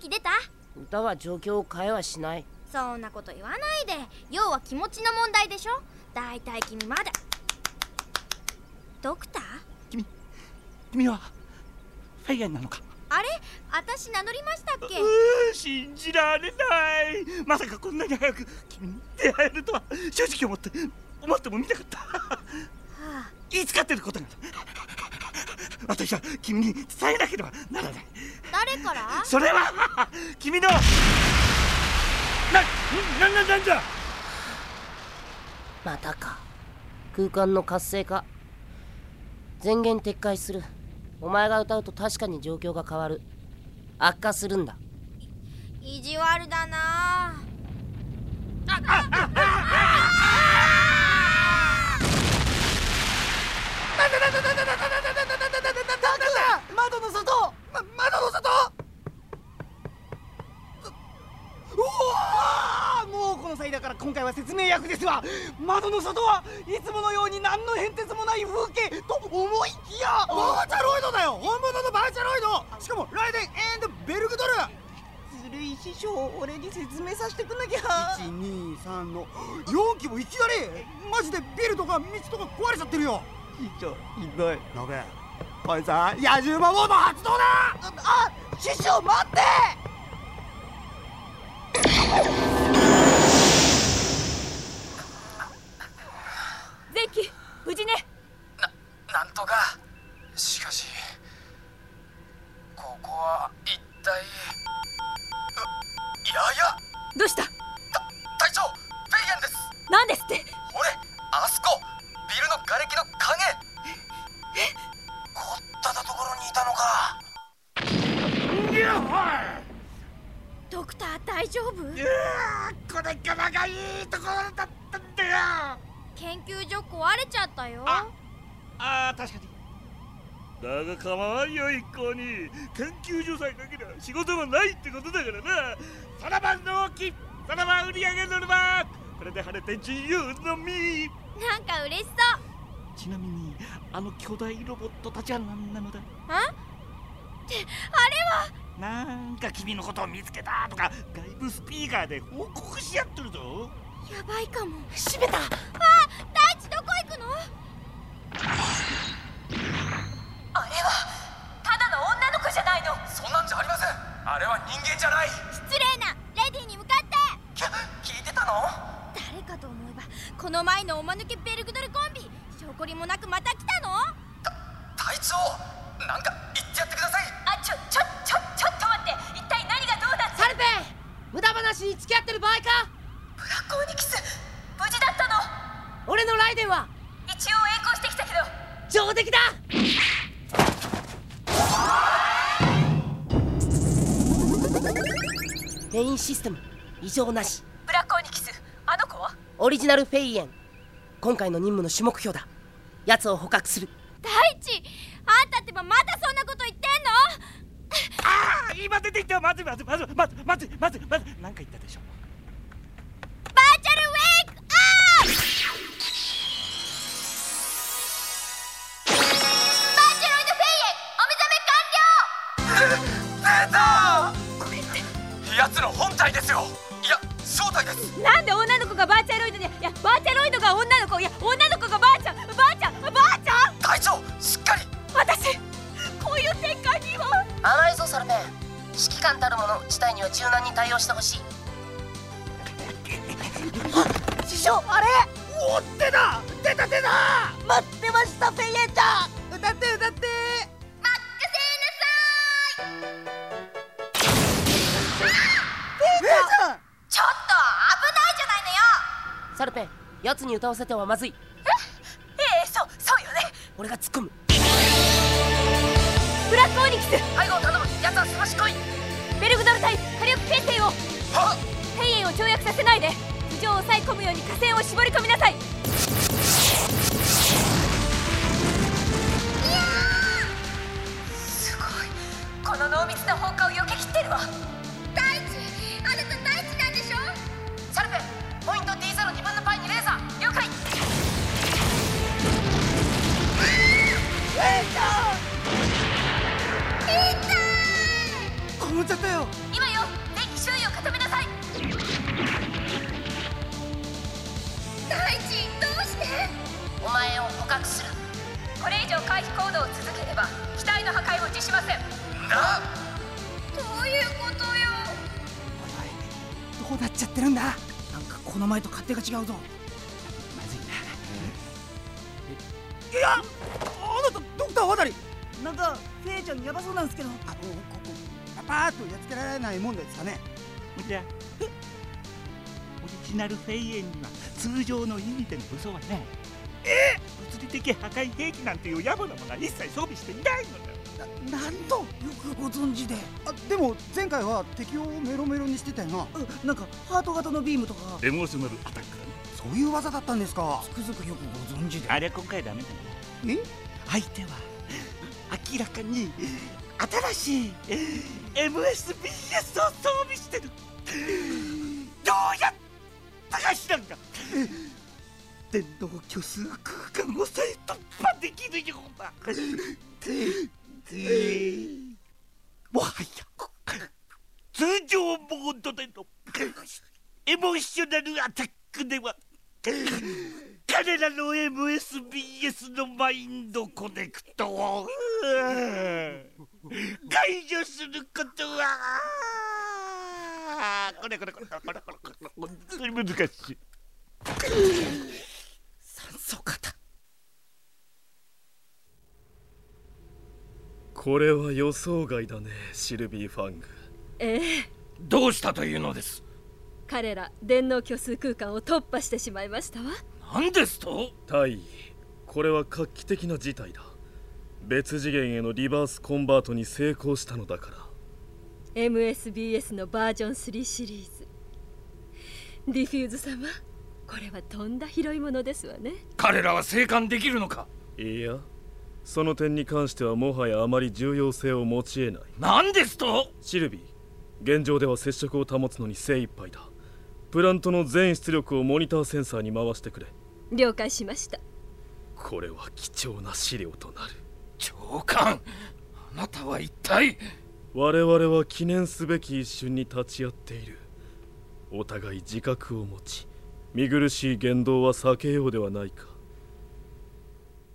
気出た？歌は状況を変えはしない。そんなこと言わないで。要は気持ちの問題でしょ？だいたい君まだ。ドクター？君君はフェイエンなのか？あれ？私名乗りましたっけ？信じられない。まさかこんなに早く君に出会えるとは正直思って思ってもみなかった。はあ。言いつかってることが。私は君に伝えなければならない誰から？それは 君のな、な、な、なんだまたか。空間の活性化。前言撤回する。お前が歌うと確かに状況が変わる。悪化するんだ。意地悪だな。窓の外ま、窓の外うわーもうこの際だから今回は説明役ですわ窓の外はいつものように何の変哲もない風景と思いきやバーチャロイドだよ。本物のバーチャロイド。しかもライデンエンドベルグドル。ずるい師匠俺に説明させてくんなきゃ。123の。4機もいきなり。マジでビルとか道とか壊れちゃってるよ。師匠ひどい。やべえこいつは野獣魔王の発動だ。あ師匠待って前期無事ねななんとか。しかしここは一体。ういやいや。どうした？隊長フェイエンです。何ですって？ほれあそこビルの瓦礫の影。こっただところにいたのか。ドクター大丈夫？これからがいいところだったんだよ。研究所壊れちゃったよああー確かに。だが構わんよ一向に研究所さえなければ仕事もないってことだからな。さらば納期さらば売り上げノルマこれで晴れて自由の身なんか嬉しそう。ちなみにあの巨大ロボットたちは何なのだ？あ？ってあれは？なんか君のことを見つけたとか外部スピーカーで報告し合ってるぞ。やばいかも。閉めた。あ大地どこ行くのあれはただの女の子じゃないのそんなんじゃありませんあれは人間じゃない失礼なレディーに向かってきゃ聞いてたの誰かと思えばこのおまぬけベルグドルコンビ証拠りもなくまた来たの？隊長なんか言ってやってください。あちょちょちょちょっと待って。一体何がどうだってサルペ無駄話に付き合ってる場合か？ブラコーニキス無事だったの？俺のライデンは？一応栄光してきたけど。上出来だ！メインシステム異常なし。ブラコーニキスあの子は？オリジナルフェイエン今回の任務の主目標だ。奴を捕獲する。大地あんたってばまだそんなこと言ってんの？ああ今出てきたまずいまずいまずいまずいまずいまずいまずい何か言ったでしょ師匠あれ？お出た！出た出た！待ってましたフェイエンちゃん！歌って歌って！フェイちゃん！ちょっと危ないじゃないのよ！サルペン奴に歌わせてはまずい。え？えそうそうよね。俺が突っ込む。ブラックオニキス！背後を頼む。奴はすばしこい。ベルグドル対火力検定を。はフェイエンを跳躍させないで浮上を抑え込むようにを絞り込みなさい。すごい。この濃密な放火を避けきってるわ。大地あなた大地なんでしょ？サルペンポイント D02 分のパイにレーザー了解。っちゃったよ。今よ電気周囲を固めなさいどうなっちゃってるんだ。なんかこの前と勝手が違うぞ。まずいな。いやあなたドクター渡り。なんかフェイちゃんやばそうなんですけど。あのここパパーっとやっつけられないもんですかね。じゃ。オリジナルフェイエンには通常の意味での武装はない。え？物理的破壊兵器なんていう野暮なものは一切装備していないのだななんとよくご存知で。あでも前回は敵をメロメロにしてたよな。うなんかハート型のビームとか。エモーショナルアタック。だねそういう技だったんですか。つくづくよくご存知で。あれは今回ダメだね。え？相手は明らかに新しい MSBS を装備してる。どうやったかしらんが。電動虚数空間をさえ突破できるようなもはや通常モードでのエモーショナルアタックでは彼らの MSBS のマインドコネクトを解除することはこれこれこれこれこれこれこれ本当に難しい。これは予想外だねシルビー・ファング。ええ。どうしたというのです？彼ら電脳虚数空間を突破してしまいましたわ。何ですと？大尉これは画期的な事態だ。別次元へのリバースコンバートに成功したのだから。MSBS のバージョン3シリーズ。ディフューズ様これはとんだ拾いものですわね。彼らは生還できるのか？いやその点に関してはもはやあまり重要性を持ち得ない。何ですと！シルビー現状では接触を保つのに精一杯だ。プラントの全出力をモニターセンサーに回してくれ。了解しました。これは貴重な資料となる。長官あなたは一体？我々は記念すべき一瞬に立ち会っている。お互い自覚を持ち見苦しい言動は避けようではないか